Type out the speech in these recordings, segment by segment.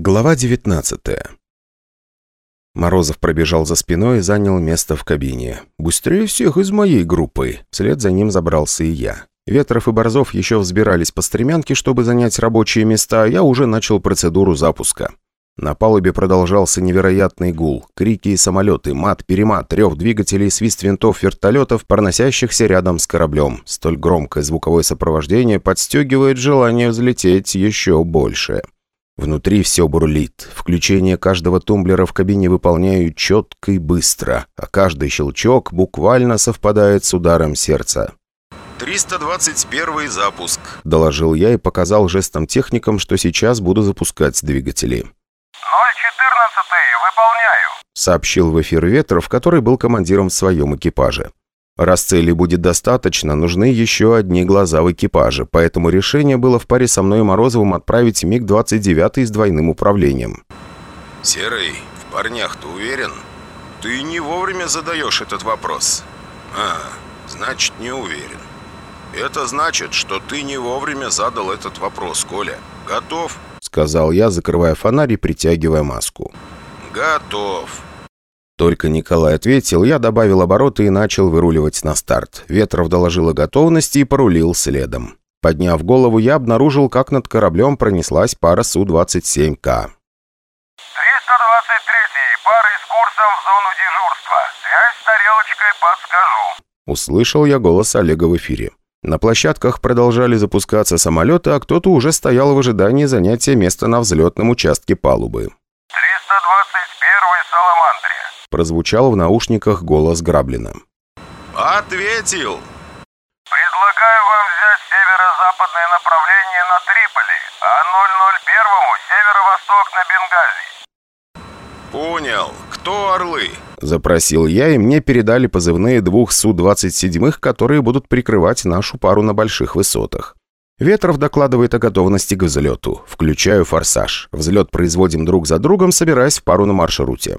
Глава 19 Морозов пробежал за спиной и занял место в кабине. Быстрее всех из моей группы. Вслед за ним забрался и я. Ветров и Борзов еще взбирались по стремянке, чтобы занять рабочие места, а я уже начал процедуру запуска. На палубе продолжался невероятный гул. Крики и самолеты, мат, перемат, рев двигателей, свист винтов вертолетов, проносящихся рядом с кораблем. Столь громкое звуковое сопровождение подстегивает желание взлететь еще больше. Внутри все бурлит. Включение каждого тумблера в кабине выполняю четко и быстро, а каждый щелчок буквально совпадает с ударом сердца. «321 запуск», – доложил я и показал жестом техникам, что сейчас буду запускать двигатели. выполняю», – сообщил в эфир Ветров, который был командиром в своем экипаже. Раз цели будет достаточно, нужны еще одни глаза в экипаже, поэтому решение было в паре со мной и Морозовым отправить МиГ-29 с двойным управлением. «Серый, в парнях ты уверен? Ты не вовремя задаешь этот вопрос. А, значит, не уверен. Это значит, что ты не вовремя задал этот вопрос, Коля. Готов?» Сказал я, закрывая фонарь и притягивая маску. «Готов». Только Николай ответил, я добавил обороты и начал выруливать на старт. Ветров доложил о готовности и порулил следом. Подняв голову, я обнаружил, как над кораблем пронеслась пара Су-27К. 323 пары с курсом в зону дежурства. Связь с тарелочкой подскажу. Услышал я голос Олега в эфире. На площадках продолжали запускаться самолеты, а кто-то уже стоял в ожидании занятия места на взлетном участке палубы. Прозвучал в наушниках голос Граблина. «Ответил!» «Предлагаю вам взять северо-западное направление на Триполи, а 001-му северо-восток на Бенгази». «Понял. Кто орлы?» Запросил я, и мне передали позывные двух Су-27, которые будут прикрывать нашу пару на больших высотах. Ветров докладывает о готовности к взлету. Включаю форсаж. Взлет производим друг за другом, собираясь в пару на маршруте.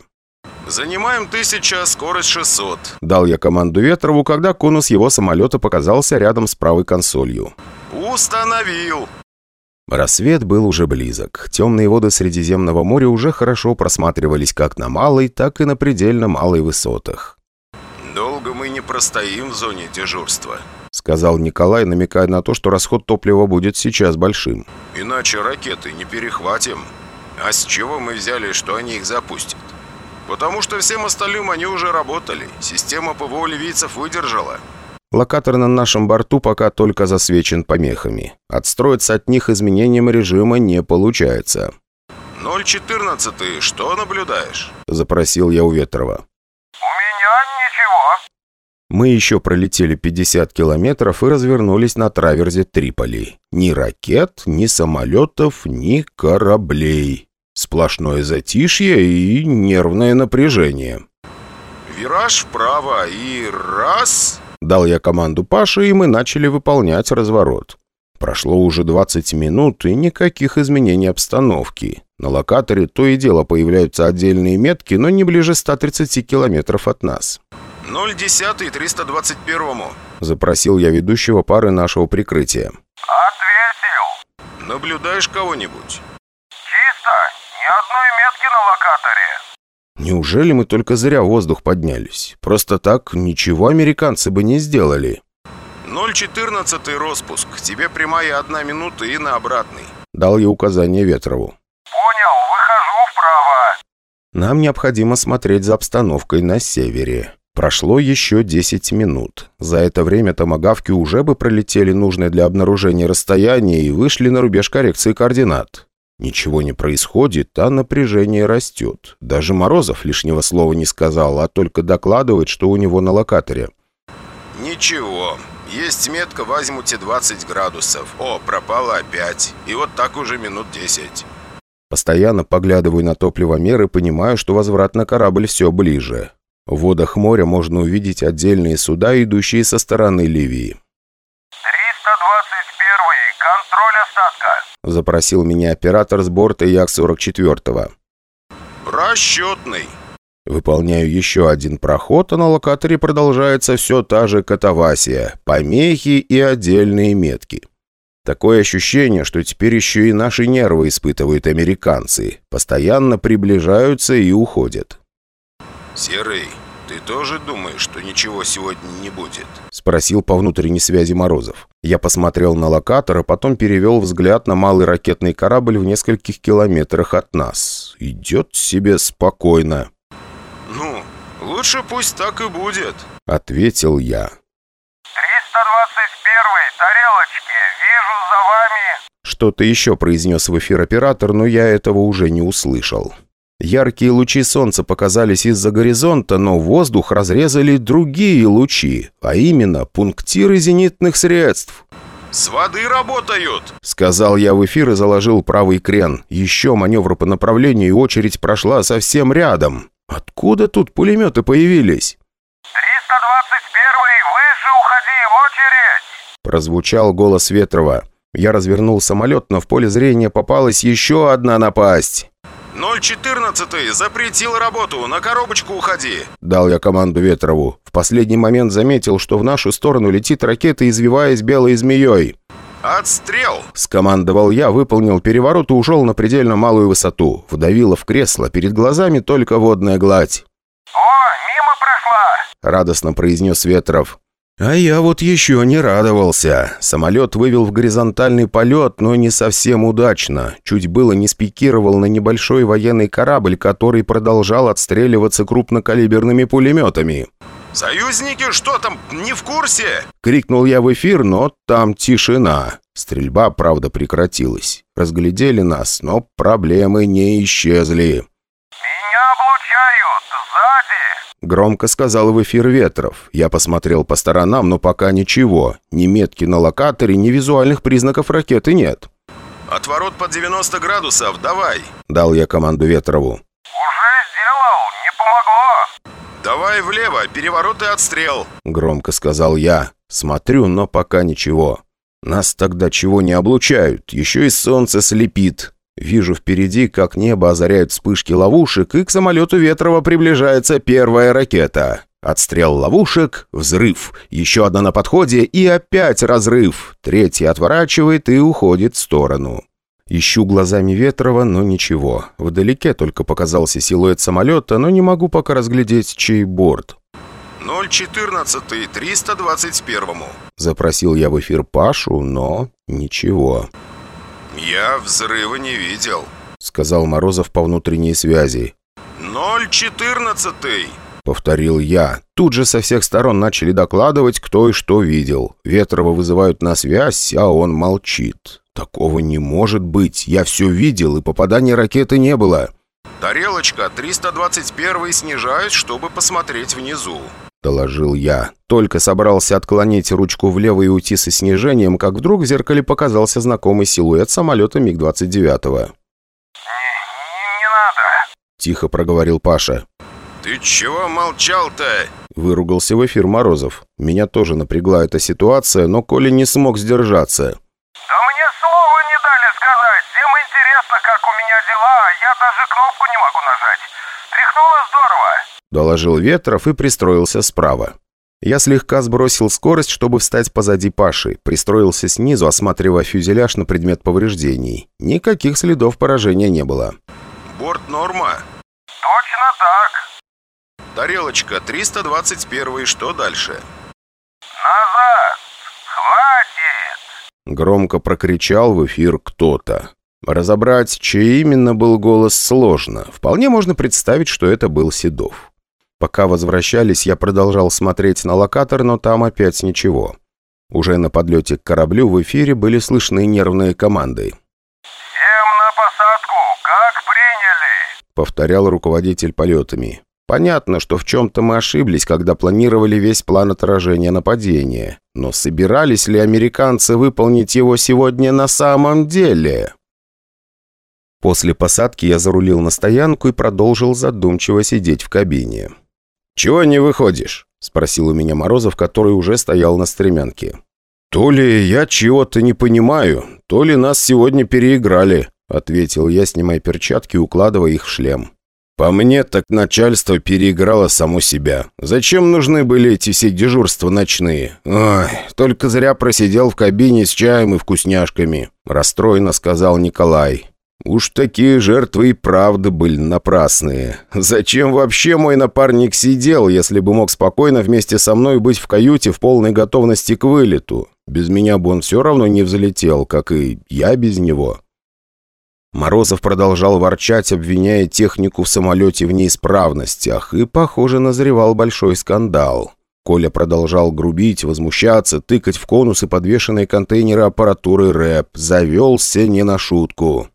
«Занимаем тысяча, скорость 600», — дал я команду Ветрову, когда конус его самолета показался рядом с правой консолью. «Установил!» Рассвет был уже близок. Темные воды Средиземного моря уже хорошо просматривались как на малой, так и на предельно малой высотах. «Долго мы не простоим в зоне дежурства», — сказал Николай, намекая на то, что расход топлива будет сейчас большим. «Иначе ракеты не перехватим. А с чего мы взяли, что они их запустят?» Потому что всем остальным они уже работали. Система ПВО ливийцев выдержала. Локатор на нашем борту пока только засвечен помехами. Отстроиться от них изменением режима не получается. 014, что наблюдаешь? Запросил я у Ветрова. У меня ничего. Мы еще пролетели 50 километров и развернулись на траверзе Триполи. Ни ракет, ни самолетов, ни кораблей. Сплошное затишье и нервное напряжение. «Вираж вправо и раз!» Дал я команду Паше, и мы начали выполнять разворот. Прошло уже 20 минут, и никаких изменений обстановки. На локаторе то и дело появляются отдельные метки, но не ближе 130 километров от нас. 010 321 Запросил я ведущего пары нашего прикрытия. Ответил. Наблюдаешь кого-нибудь? одной метки на локаторе. Неужели мы только зря воздух поднялись? Просто так ничего американцы бы не сделали. 014 распуск. Тебе прямая одна минута и на обратный. Дал я указание Ветрову. Понял, выхожу вправо. Нам необходимо смотреть за обстановкой на севере. Прошло еще 10 минут. За это время томогавки уже бы пролетели нужное для обнаружения расстояние и вышли на рубеж коррекции координат. Ничего не происходит, а напряжение растет. Даже Морозов лишнего слова не сказал, а только докладывает, что у него на локаторе. «Ничего. Есть метка в азимуте 20 градусов. О, пропала опять. И вот так уже минут 10». Постоянно поглядываю на топливомер и понимаю, что возврат на корабль все ближе. В водах моря можно увидеть отдельные суда, идущие со стороны Ливии. 321 контроль остатка. Запросил меня оператор с борта Як-44. «Расчетный». Выполняю еще один проход, а на локаторе продолжается все та же катавасия, помехи и отдельные метки. Такое ощущение, что теперь еще и наши нервы испытывают американцы. Постоянно приближаются и уходят. «Серый, ты тоже думаешь, что ничего сегодня не будет?» Спросил по внутренней связи Морозов. Я посмотрел на локатор, а потом перевел взгляд на малый ракетный корабль в нескольких километрах от нас. Идет себе спокойно. «Ну, лучше пусть так и будет», — ответил я. 321 тарелочки, вижу за вами...» Что-то еще произнес в эфир оператор, но я этого уже не услышал. Яркие лучи солнца показались из-за горизонта, но воздух разрезали другие лучи, а именно пунктиры зенитных средств. «С воды работают!» Сказал я в эфир и заложил правый крен. Еще маневр по направлению, и очередь прошла совсем рядом. Откуда тут пулеметы появились? 321 выше уходи, очередь! Прозвучал голос Ветрова. Я развернул самолет, но в поле зрения попалась еще одна напасть. 014 запретил работу, на коробочку уходи!» Дал я команду Ветрову. В последний момент заметил, что в нашу сторону летит ракета, извиваясь белой змеей. «Отстрел!» – скомандовал я, выполнил переворот и ушел на предельно малую высоту. Вдавило в кресло, перед глазами только водная гладь. «О, мимо прошла!» – радостно произнес Ветров. А я вот еще не радовался. Самолет вывел в горизонтальный полет, но не совсем удачно. Чуть было не спикировал на небольшой военный корабль, который продолжал отстреливаться крупнокалиберными пулеметами. «Союзники что там, не в курсе?» Крикнул я в эфир, но там тишина. Стрельба, правда, прекратилась. Разглядели нас, но проблемы не исчезли. «Меня облучают! Сзади!» Громко сказал в эфир Ветров. Я посмотрел по сторонам, но пока ничего. Ни метки на локаторе, ни визуальных признаков ракеты нет. «Отворот под 90 градусов, давай!» Дал я команду Ветрову. «Уже сделал, не помогло!» «Давай влево, переворот и отстрел!» Громко сказал я. Смотрю, но пока ничего. Нас тогда чего не облучают, еще и солнце слепит. Вижу впереди, как небо озаряют вспышки ловушек, и к самолету Ветрова приближается первая ракета. Отстрел ловушек, взрыв, еще одна на подходе и опять разрыв. Третья отворачивает и уходит в сторону. Ищу глазами Ветрова, но ничего. Вдалеке только показался силуэт самолета, но не могу пока разглядеть, чей борт. 014 321 Запросил я в эфир Пашу, но ничего. «Я взрыва не видел». Сказал Морозов по внутренней связи. 014 Повторил я. Тут же со всех сторон начали докладывать, кто и что видел. Ветрова вызывают на связь, а он молчит. Такого не может быть. Я все видел, и попадания ракеты не было. «Тарелочка 321 снижаюсь, чтобы посмотреть внизу». — доложил я. Только собрался отклонить ручку влево и уйти со снижением, как вдруг в зеркале показался знакомый силуэт самолета МиГ-29. «Не, не, надо!» — тихо проговорил Паша. «Ты чего молчал-то?» Выругался в эфир Морозов. Меня тоже напрягла эта ситуация, но Коля не смог сдержаться. «Да мне слова не дали сказать! Всем интересно, как у меня дела, а я даже кнопку не могу нажать! Тряхнуло здорово!» Доложил Ветров и пристроился справа. Я слегка сбросил скорость, чтобы встать позади Паши. Пристроился снизу, осматривая фюзеляж на предмет повреждений. Никаких следов поражения не было. «Борт норма?» «Точно так!» «Тарелочка 321 что дальше?» «Назад! Хватит!» Громко прокричал в эфир кто-то. Разобрать, чей именно был голос, сложно. Вполне можно представить, что это был Седов. Пока возвращались, я продолжал смотреть на локатор, но там опять ничего. Уже на подлете к кораблю в эфире были слышны нервные команды. «Всем на посадку! Как приняли?» Повторял руководитель полетами. Понятно, что в чем-то мы ошиблись, когда планировали весь план отражения нападения. Но собирались ли американцы выполнить его сегодня на самом деле? После посадки я зарулил на стоянку и продолжил задумчиво сидеть в кабине. «Чего не выходишь?» – спросил у меня Морозов, который уже стоял на стремянке. «То ли я чего-то не понимаю, то ли нас сегодня переиграли», – ответил я, снимая перчатки и укладывая их в шлем. По мне, так начальство переиграло само себя. Зачем нужны были эти все дежурства ночные? Ой, только зря просидел в кабине с чаем и вкусняшками. Расстроенно сказал Николай. Уж такие жертвы и правда были напрасные. Зачем вообще мой напарник сидел, если бы мог спокойно вместе со мной быть в каюте в полной готовности к вылету? Без меня бы он все равно не взлетел, как и я без него. Морозов продолжал ворчать, обвиняя технику в самолете в неисправностях, и, похоже, назревал большой скандал. Коля продолжал грубить, возмущаться, тыкать в конусы подвешенные контейнеры аппаратуры рэп. Завелся не на шутку.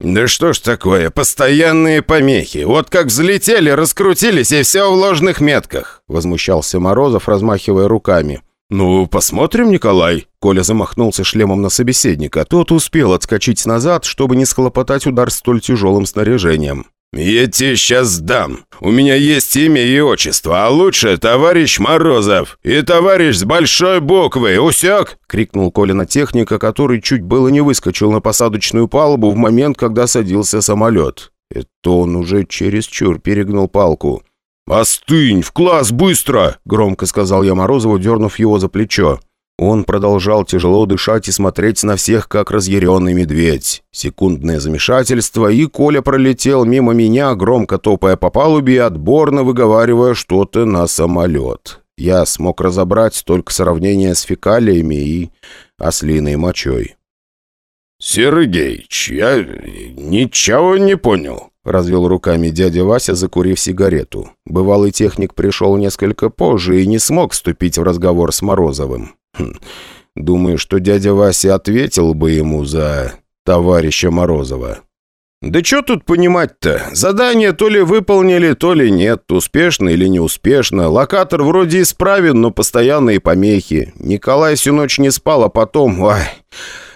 «Да что ж такое, постоянные помехи. Вот как взлетели, раскрутились, и все в ложных метках», — возмущался Морозов, размахивая руками. «Ну, посмотрим, Николай». Коля замахнулся шлемом на собеседника. Тот успел отскочить назад, чтобы не схлопотать удар столь тяжелым снаряжением. «Я тебе сейчас дам. У меня есть имя и отчество, а лучше товарищ Морозов. И товарищ с большой буквы. Усек?» — крикнул Коля на техника, который чуть было не выскочил на посадочную палубу в момент, когда садился самолет. Это он уже чересчур перегнул палку. «Остынь! В класс, быстро!» — громко сказал я Морозову, дернув его за плечо. Он продолжал тяжело дышать и смотреть на всех, как разъяренный медведь. Секундное замешательство, и Коля пролетел мимо меня, громко топая по палубе и отборно выговаривая что-то на самолет. Я смог разобрать только сравнение с фекалиями и ослиной мочой. «Сергеич, я ничего не понял», — развел руками дядя Вася, закурив сигарету. Бывалый техник пришел несколько позже и не смог вступить в разговор с Морозовым. Хм. Думаю, что дядя Вася ответил бы ему за товарища Морозова. «Да что тут понимать-то? Задание то ли выполнили, то ли нет. Успешно или неуспешно. Локатор вроде исправен, но постоянные помехи. Николай всю ночь не спал, а потом... Ой,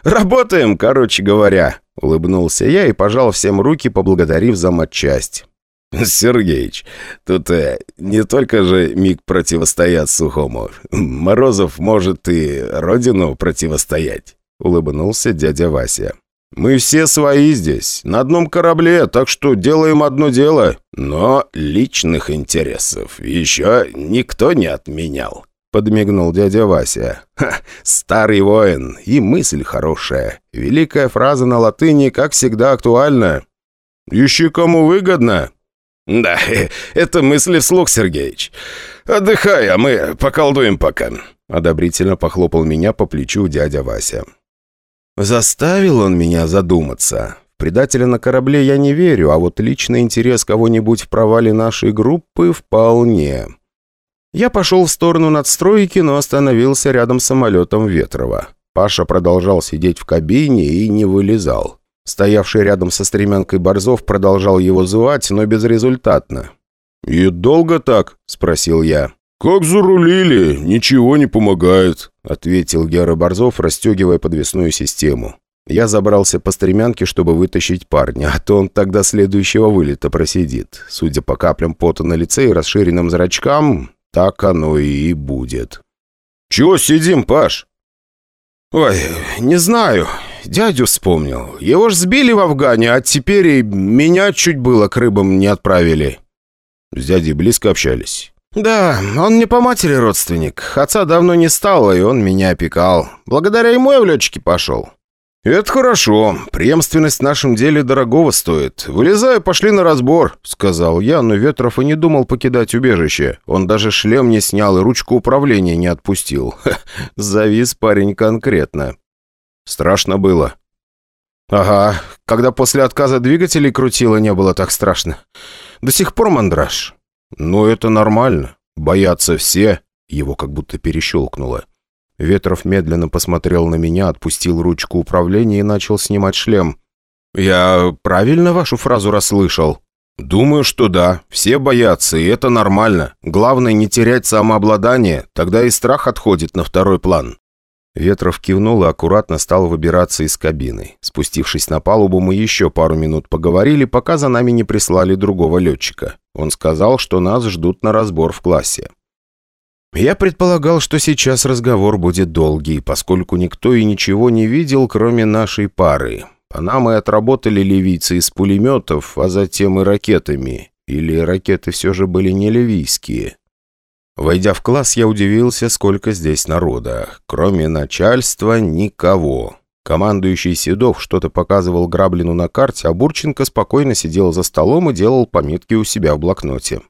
работаем, короче говоря». Улыбнулся я и пожал всем руки, поблагодарив за матчасть. «Сергеич, тут э, не только же миг противостоят Сухому. Морозов может и родину противостоять», — улыбнулся дядя Вася. «Мы все свои здесь, на одном корабле, так что делаем одно дело, но личных интересов еще никто не отменял», — подмигнул дядя Вася. «Ха, старый воин, и мысль хорошая. Великая фраза на латыни, как всегда, актуальна». «Ищи кому выгодно», «Да, это мысли вслух, Сергеевич. Отдыхай, а мы поколдуем пока», — одобрительно похлопал меня по плечу дядя Вася. Заставил он меня задуматься. Предателя на корабле я не верю, а вот личный интерес кого-нибудь в провале нашей группы вполне. Я пошел в сторону надстройки, но остановился рядом с самолетом Ветрова. Паша продолжал сидеть в кабине и не вылезал. Стоявший рядом со стремянкой Борзов продолжал его звать, но безрезультатно. «И долго так?» – спросил я. «Как зарулили, ничего не помогает», – ответил Гера Борзов, расстегивая подвесную систему. Я забрался по стремянке, чтобы вытащить парня, а то он тогда следующего вылета просидит. Судя по каплям пота на лице и расширенным зрачкам, так оно и будет. «Чего сидим, Паш?» «Ой, не знаю. Дядю вспомнил. Его ж сбили в Афгане, а теперь и меня чуть было к рыбам не отправили». С дядей близко общались. «Да, он не по матери родственник. Отца давно не стало, и он меня опекал. Благодаря ему я в летчики пошел». «Это хорошо. Преемственность в нашем деле дорогого стоит. Вылезай, пошли на разбор», — сказал я, но Ветров и не думал покидать убежище. Он даже шлем не снял и ручку управления не отпустил. Ха, завис парень конкретно. Страшно было. «Ага, когда после отказа двигателей крутило, не было так страшно. До сих пор мандраж». «Ну, это нормально. Боятся все». Его как будто перещелкнуло. Ветров медленно посмотрел на меня, отпустил ручку управления и начал снимать шлем. «Я правильно вашу фразу расслышал?» «Думаю, что да. Все боятся, и это нормально. Главное не терять самообладание, тогда и страх отходит на второй план». Ветров кивнул и аккуратно стал выбираться из кабины. Спустившись на палубу, мы еще пару минут поговорили, пока за нами не прислали другого летчика. Он сказал, что нас ждут на разбор в классе. Я предполагал, что сейчас разговор будет долгий, поскольку никто и ничего не видел, кроме нашей пары. По нам и отработали ливийцы из пулеметов, а затем и ракетами. Или ракеты все же были не ливийские? Войдя в класс, я удивился, сколько здесь народа. Кроме начальства, никого. Командующий Седов что-то показывал Граблину на карте, а Бурченко спокойно сидел за столом и делал пометки у себя в блокноте.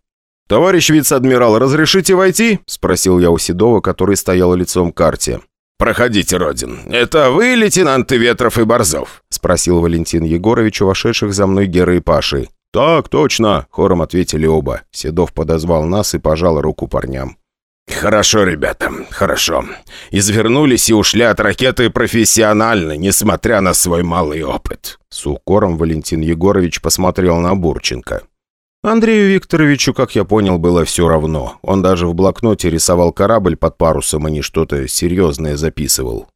«Товарищ вице-адмирал, разрешите войти?» – спросил я у Седова, который стоял лицом к карте. «Проходите, Родин. Это вы, лейтенанты Ветров и Борзов?» – спросил Валентин Егорович у вошедших за мной Геры и Паши. «Так, точно!» – хором ответили оба. Седов подозвал нас и пожал руку парням. «Хорошо, ребята, хорошо. Извернулись и ушли от ракеты профессионально, несмотря на свой малый опыт». С укором Валентин Егорович посмотрел на Бурченко. Андрею Викторовичу, как я понял, было все равно. Он даже в блокноте рисовал корабль под парусом, а не что-то серьезное записывал.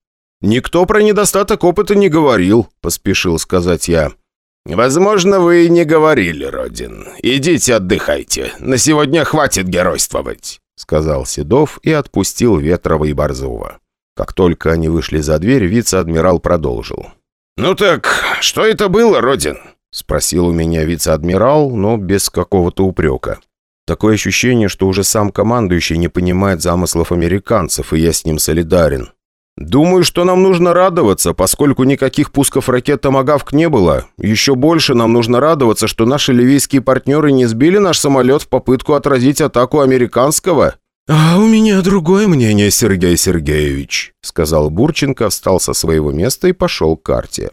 «Никто про недостаток опыта не говорил», — поспешил сказать я. «Возможно, вы и не говорили, Родин. Идите отдыхайте. На сегодня хватит геройствовать». — сказал Седов и отпустил Ветрова и Борзова. Как только они вышли за дверь, вице-адмирал продолжил. «Ну так, что это было, Родин?» — спросил у меня вице-адмирал, но без какого-то упрека. Такое ощущение, что уже сам командующий не понимает замыслов американцев, и я с ним солидарен. «Думаю, что нам нужно радоваться, поскольку никаких пусков ракет «Томагавк» не было. Еще больше нам нужно радоваться, что наши ливийские партнеры не сбили наш самолет в попытку отразить атаку американского». «А у меня другое мнение, Сергей Сергеевич», — сказал Бурченко, встал со своего места и пошел к карте.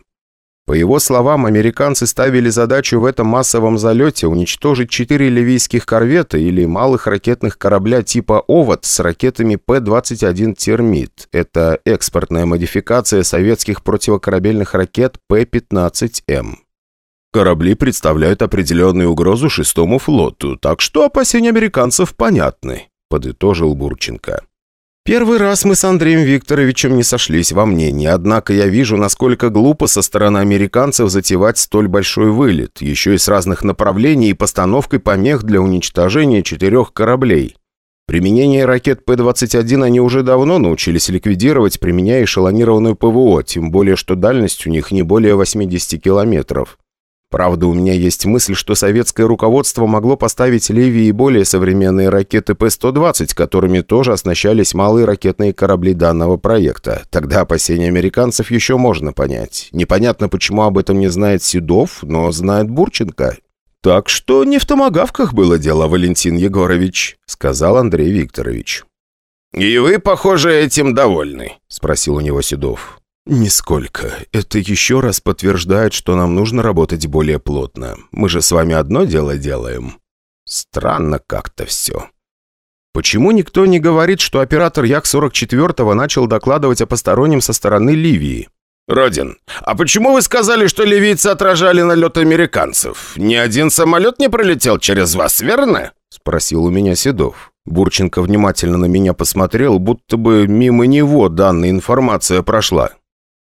По его словам, американцы ставили задачу в этом массовом залете уничтожить четыре ливийских корвета или малых ракетных корабля типа «Овод» с ракетами П-21 «Термит». Это экспортная модификация советских противокорабельных ракет П-15М. Корабли представляют определенную угрозу шестому флоту, так что опасения американцев понятны, подытожил Бурченко. Первый раз мы с Андреем Викторовичем не сошлись во мнении, однако я вижу, насколько глупо со стороны американцев затевать столь большой вылет, еще и с разных направлений и постановкой помех для уничтожения четырех кораблей. Применение ракет П-21 они уже давно научились ликвидировать, применяя эшелонированную ПВО, тем более что дальность у них не более 80 километров. Правда, у меня есть мысль, что советское руководство могло поставить Ливии более современные ракеты П-120, которыми тоже оснащались малые ракетные корабли данного проекта. Тогда опасения американцев еще можно понять. Непонятно, почему об этом не знает Седов, но знает Бурченко. «Так что не в томогавках было дело, Валентин Егорович», — сказал Андрей Викторович. «И вы, похоже, этим довольны?» — спросил у него Седов. «Нисколько. Это еще раз подтверждает, что нам нужно работать более плотно. Мы же с вами одно дело делаем. Странно как-то все». Почему никто не говорит, что оператор Як-44 начал докладывать о постороннем со стороны Ливии? «Родин, а почему вы сказали, что ливийцы отражали налет американцев? Ни один самолет не пролетел через вас, верно?» Спросил у меня Седов. Бурченко внимательно на меня посмотрел, будто бы мимо него данная информация прошла.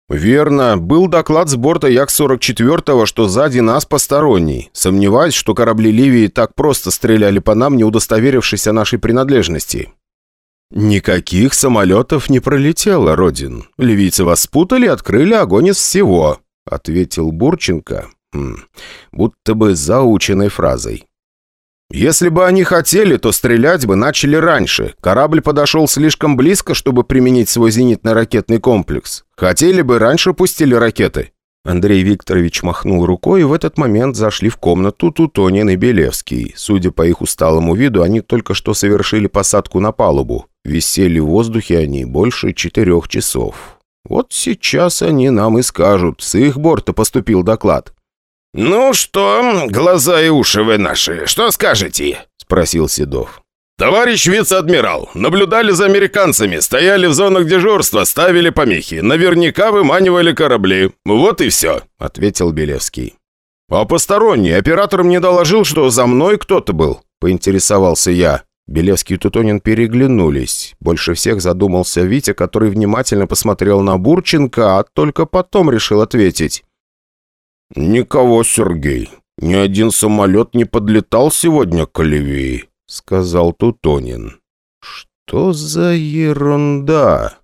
«Верно. Был доклад с борта Як-44, что сзади нас посторонний. Сомневаюсь, что корабли Ливии так просто стреляли по нам, не удостоверившись о нашей принадлежности». «Никаких самолетов не пролетело, Родин. Ливийцы вас спутали и открыли огонь из всего», — ответил Бурченко, хм, будто бы заученной фразой. Если бы они хотели, то стрелять бы начали раньше. Корабль подошел слишком близко, чтобы применить свой зенитно-ракетный комплекс. Хотели бы, раньше пустили ракеты». Андрей Викторович махнул рукой, и в этот момент зашли в комнату Тутонин и Белевский. Судя по их усталому виду, они только что совершили посадку на палубу. Висели в воздухе они больше четырех часов. Вот сейчас они нам и скажут, с их борта поступил доклад. «Ну что, глаза и уши вы наши, что скажете?» — спросил Седов. «Товарищ вице-адмирал, наблюдали за американцами, стояли в зонах дежурства, ставили помехи, наверняка выманивали корабли. Вот и все», — ответил Белевский. «А посторонний оператор мне доложил, что за мной кто-то был», — поинтересовался я. Белевский и Тутонин переглянулись. Больше всех задумался Витя, который внимательно посмотрел на Бурченко, а только потом решил ответить. «Никого, Сергей. Ни один самолет не подлетал сегодня к Оливии», — сказал Тутонин. «Что за ерунда?»